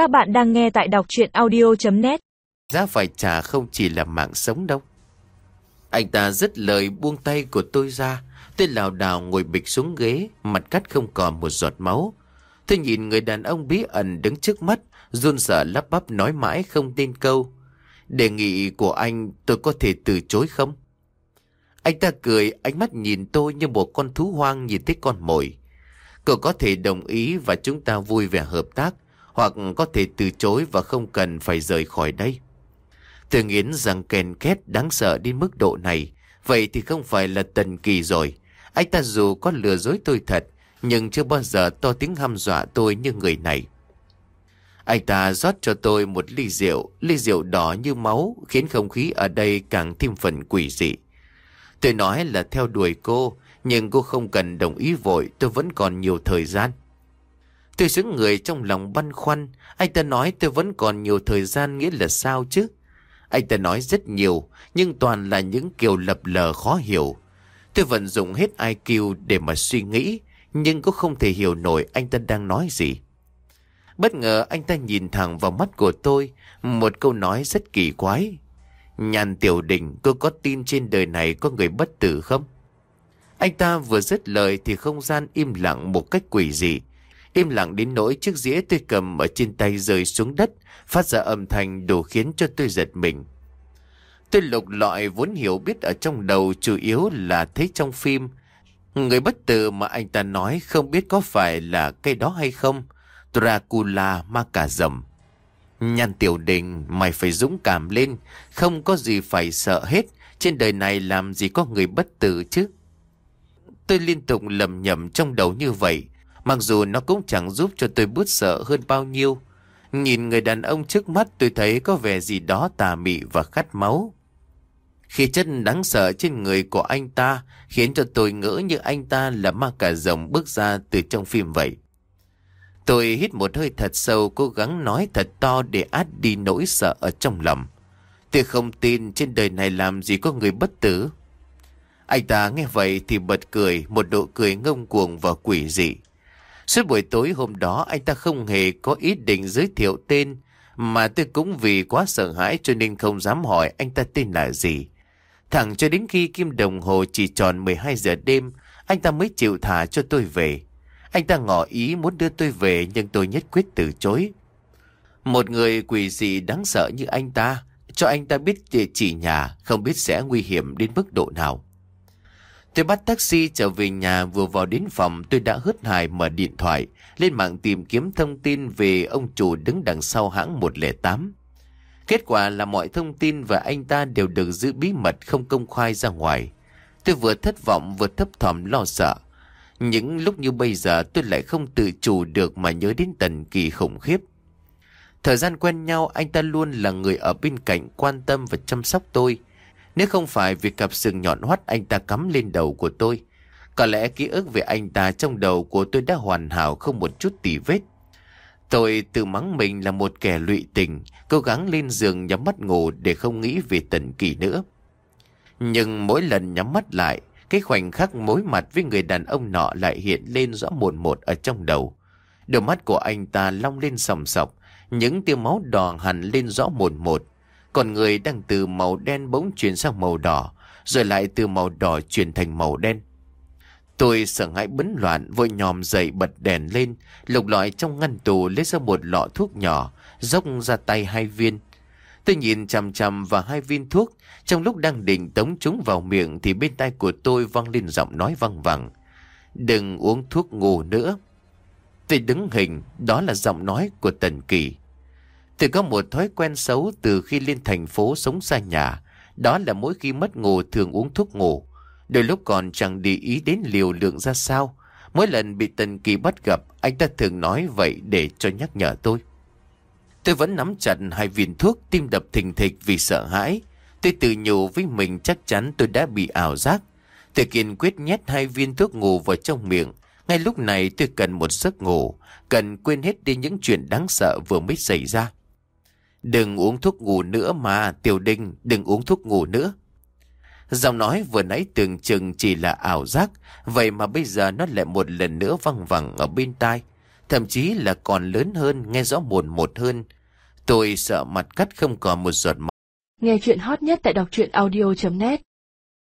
Các bạn đang nghe tại đọc chuyện audio.net Giá phải trả không chỉ là mạng sống đâu. Anh ta dứt lời buông tay của tôi ra. Tôi lào đào ngồi bịch xuống ghế, mặt cắt không còn một giọt máu. Tôi nhìn người đàn ông bí ẩn đứng trước mắt, run sợ lắp bắp nói mãi không tin câu. Đề nghị của anh tôi có thể từ chối không? Anh ta cười, ánh mắt nhìn tôi như một con thú hoang nhìn thấy con mồi. Cậu có thể đồng ý và chúng ta vui vẻ hợp tác, hoặc có thể từ chối và không cần phải rời khỏi đây. Tôi nghiến rằng kèn két đáng sợ đến mức độ này, vậy thì không phải là tần kỳ rồi. Anh ta dù có lừa dối tôi thật, nhưng chưa bao giờ to tiếng hăm dọa tôi như người này. Anh ta rót cho tôi một ly rượu, ly rượu đỏ như máu, khiến không khí ở đây càng thêm phần quỷ dị. Tôi nói là theo đuổi cô, nhưng cô không cần đồng ý vội, tôi vẫn còn nhiều thời gian. Tôi xứng người trong lòng băn khoăn, anh ta nói tôi vẫn còn nhiều thời gian nghĩa là sao chứ? Anh ta nói rất nhiều, nhưng toàn là những kiểu lập lờ khó hiểu. Tôi vận dụng hết IQ để mà suy nghĩ, nhưng cũng không thể hiểu nổi anh ta đang nói gì. Bất ngờ anh ta nhìn thẳng vào mắt của tôi, một câu nói rất kỳ quái. Nhàn tiểu đình, cô có tin trên đời này có người bất tử không? Anh ta vừa dứt lời thì không gian im lặng một cách quỷ dị. Im lặng đến nỗi chiếc dĩa tôi cầm ở trên tay rơi xuống đất, phát ra âm thanh đủ khiến cho tôi giật mình. Tôi lục lọi vốn hiểu biết ở trong đầu chủ yếu là thấy trong phim. Người bất tử mà anh ta nói không biết có phải là cây đó hay không. Dracula ma cà rầm. Nhan tiểu đình, mày phải dũng cảm lên, không có gì phải sợ hết, trên đời này làm gì có người bất tử chứ. Tôi liên tục lầm nhầm trong đầu như vậy, mặc dù nó cũng chẳng giúp cho tôi bớt sợ hơn bao nhiêu. Nhìn người đàn ông trước mắt tôi thấy có vẻ gì đó tà mị và khát máu. Khi chân đáng sợ trên người của anh ta khiến cho tôi ngỡ như anh ta là ma cà rồng bước ra từ trong phim vậy. Tôi hít một hơi thật sâu cố gắng nói thật to để át đi nỗi sợ ở trong lòng. Tôi không tin trên đời này làm gì có người bất tử. Anh ta nghe vậy thì bật cười, một độ cười ngông cuồng và quỷ dị. Suốt buổi tối hôm đó anh ta không hề có ý định giới thiệu tên, mà tôi cũng vì quá sợ hãi cho nên không dám hỏi anh ta tên là gì. Thẳng cho đến khi kim đồng hồ chỉ tròn 12 giờ đêm, anh ta mới chịu thả cho tôi về. Anh ta ngỏ ý muốn đưa tôi về nhưng tôi nhất quyết từ chối. Một người quỷ dị đáng sợ như anh ta, cho anh ta biết địa chỉ nhà, không biết sẽ nguy hiểm đến mức độ nào. Tôi bắt taxi trở về nhà vừa vào đến phòng tôi đã hớt hải mở điện thoại, lên mạng tìm kiếm thông tin về ông chủ đứng đằng sau hãng 108. Kết quả là mọi thông tin về anh ta đều được giữ bí mật không công khai ra ngoài. Tôi vừa thất vọng vừa thấp thỏm lo sợ. Những lúc như bây giờ tôi lại không tự chủ được mà nhớ đến tần kỳ khủng khiếp. Thời gian quen nhau anh ta luôn là người ở bên cạnh quan tâm và chăm sóc tôi. Nếu không phải vì cặp sừng nhọn hoắt anh ta cắm lên đầu của tôi. Có lẽ ký ức về anh ta trong đầu của tôi đã hoàn hảo không một chút tỉ vết. Tôi tự mắng mình là một kẻ lụy tình, cố gắng lên giường nhắm mắt ngủ để không nghĩ về tần kỳ nữa. Nhưng mỗi lần nhắm mắt lại, cái khoảnh khắc mối mặt với người đàn ông nọ lại hiện lên rõ một một ở trong đầu. Đôi mắt của anh ta long lên sòng sọc, những tia máu đỏ hẳn lên rõ một một. Còn người đang từ màu đen bỗng chuyển sang màu đỏ, rồi lại từ màu đỏ chuyển thành màu đen. Tôi sợ hãi bấn loạn, vội nhòm dậy bật đèn lên, lục lọi trong ngăn tù lấy ra một lọ thuốc nhỏ, dốc ra tay hai viên. Tôi nhìn chằm chằm vào hai viên thuốc, trong lúc đang định tống chúng vào miệng thì bên tai của tôi vang lên giọng nói văng vẳng. Đừng uống thuốc ngủ nữa. Tôi đứng hình, đó là giọng nói của Tần Kỳ. Tôi có một thói quen xấu từ khi lên thành phố sống xa nhà. Đó là mỗi khi mất ngủ thường uống thuốc ngủ. Đôi lúc còn chẳng để ý đến liều lượng ra sao. Mỗi lần bị Tần Kỳ bắt gặp, anh ta thường nói vậy để cho nhắc nhở tôi. Tôi vẫn nắm chặt hai viên thuốc, tim đập thình thịch vì sợ hãi. Tôi tự nhủ với mình chắc chắn tôi đã bị ảo giác. Tôi kiên quyết nhét hai viên thuốc ngủ vào trong miệng. Ngay lúc này tôi cần một giấc ngủ, cần quên hết đi những chuyện đáng sợ vừa mới xảy ra. Đừng uống thuốc ngủ nữa mà, Tiểu Đinh, đừng uống thuốc ngủ nữa. Giọng nói vừa nãy tưởng chừng chỉ là ảo giác, vậy mà bây giờ nó lại một lần nữa văng vẳng ở bên tai. Thậm chí là còn lớn hơn, nghe rõ mồn một hơn. Tôi sợ mặt cắt không còn một giọt máu. Nghe chuyện hot nhất tại đọc truyện audio.net